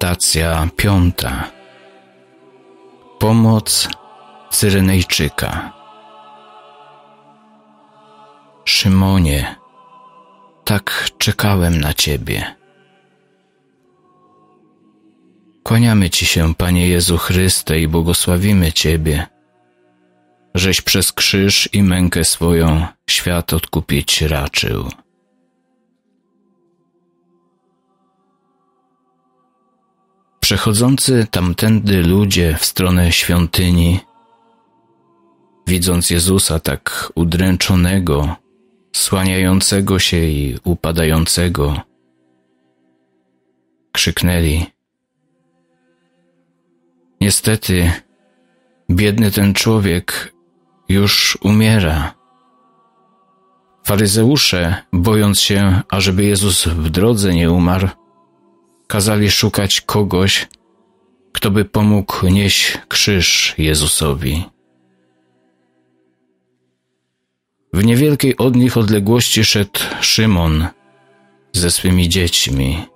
Medytacja piąta. Pomoc Cyrenejczyka. Szymonie, tak czekałem na Ciebie. Kłaniamy Ci się, Panie Jezu Chryste, i błogosławimy Ciebie, żeś przez krzyż i mękę swoją świat odkupić raczył. Przechodzący tamtędy ludzie w stronę świątyni, widząc Jezusa tak udręczonego, słaniającego się i upadającego, krzyknęli: Niestety, biedny ten człowiek już umiera. Faryzeusze, bojąc się, ażeby Jezus w drodze nie umarł, kazali szukać kogoś, kto by pomógł nieść krzyż Jezusowi. W niewielkiej od nich odległości szedł Szymon ze swymi dziećmi.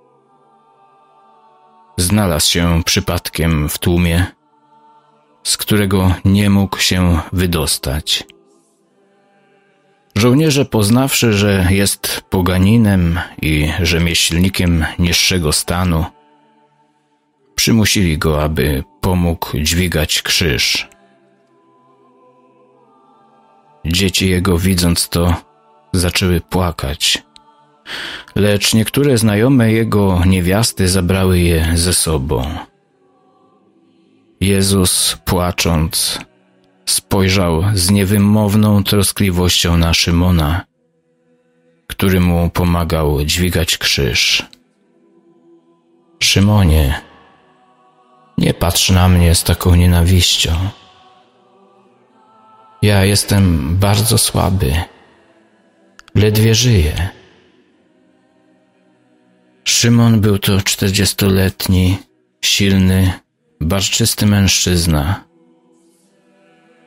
Znalazł się przypadkiem w tłumie, z którego nie mógł się wydostać. Żołnierze, poznawszy, że jest poganinem i rzemieślnikiem niższego stanu, przymusili go, aby pomógł dźwigać krzyż. Dzieci jego, widząc to, zaczęły płakać, lecz niektóre znajome jego niewiasty zabrały je ze sobą. Jezus, płacząc, spojrzał z niewymowną troskliwością na Szymona, który mu pomagał dźwigać krzyż. Szymonie, nie patrz na mnie z taką nienawiścią. Ja jestem bardzo słaby, ledwie żyję. Szymon był to czterdziestoletni, silny, barczysty mężczyzna,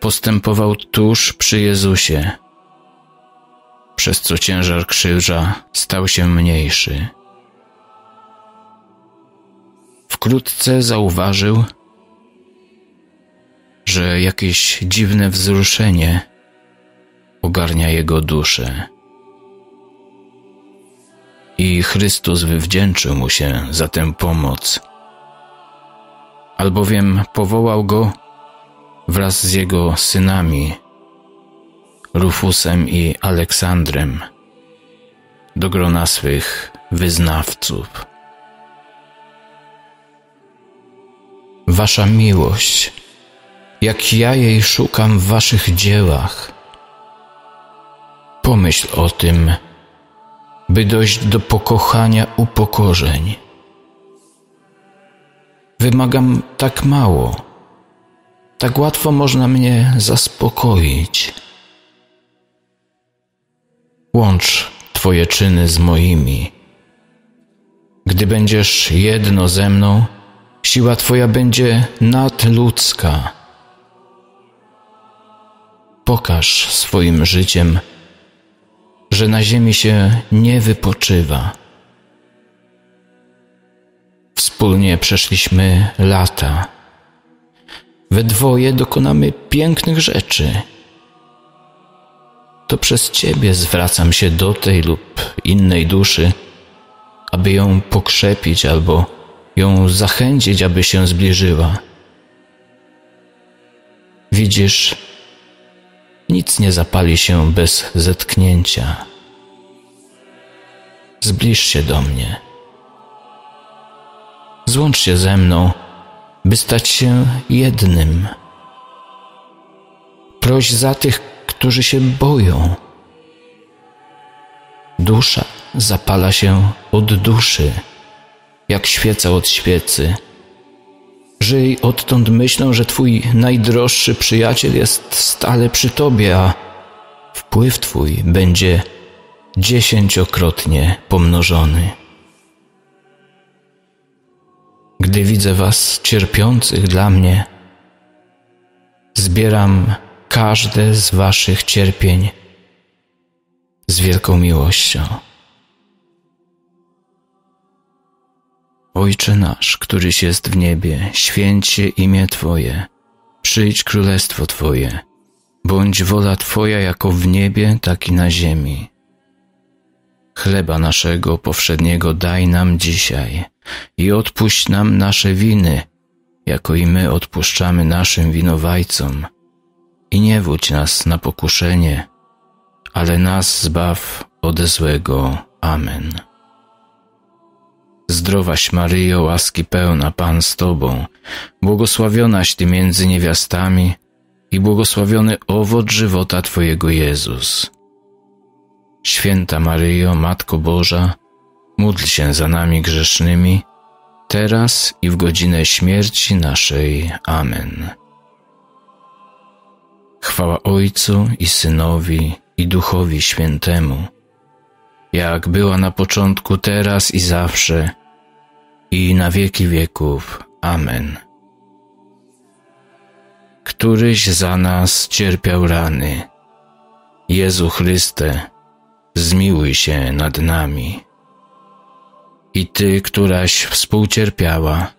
postępował tuż przy Jezusie, przez co ciężar krzyża stał się mniejszy. Wkrótce zauważył, że jakieś dziwne wzruszenie ogarnia jego duszę. I Chrystus wywdzięczył mu się za tę pomoc, albowiem powołał go wraz z jego synami, Rufusem i Aleksandrem, do grona swych wyznawców. Wasza miłość, jak ja jej szukam w waszych dziełach. Pomyśl o tym, by dojść do pokochania upokorzeń. Wymagam tak mało tak łatwo można mnie zaspokoić. Łącz Twoje czyny z moimi. Gdy będziesz jedno ze mną, siła Twoja będzie nadludzka. Pokaż swoim życiem, że na ziemi się nie wypoczywa. Wspólnie przeszliśmy lata we dwoje dokonamy pięknych rzeczy. To przez Ciebie zwracam się do tej lub innej duszy, aby ją pokrzepić albo ją zachęcić, aby się zbliżyła. Widzisz, nic nie zapali się bez zetknięcia. Zbliż się do mnie. Złącz się ze mną by stać się jednym. Proś za tych, którzy się boją. Dusza zapala się od duszy, jak świeca od świecy. Żyj odtąd myślą, że Twój najdroższy przyjaciel jest stale przy Tobie, a wpływ Twój będzie dziesięciokrotnie pomnożony. Gdy widzę Was cierpiących dla mnie, zbieram każde z Waszych cierpień z wielką miłością. Ojcze nasz, któryś jest w niebie, święć się imię Twoje, przyjdź królestwo Twoje, bądź wola Twoja jako w niebie, tak i na ziemi. Chleba naszego powszedniego daj nam dzisiaj i odpuść nam nasze winy, jako i my odpuszczamy naszym winowajcom. I nie wódź nas na pokuszenie, ale nas zbaw ode złego. Amen. Zdrowaś Maryjo, łaski pełna, Pan z Tobą, błogosławionaś Ty między niewiastami i błogosławiony owoc żywota Twojego Jezus. Święta Maryjo, Matko Boża, módl się za nami grzesznymi, teraz i w godzinę śmierci naszej. Amen. Chwała Ojcu i Synowi i Duchowi Świętemu, jak była na początku, teraz i zawsze, i na wieki wieków. Amen. Któryś za nas cierpiał rany. Jezu Chryste, zmiłuj się nad nami. I Ty, któraś współcierpiała,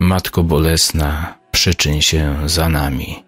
Matko Bolesna, przyczyń się za nami.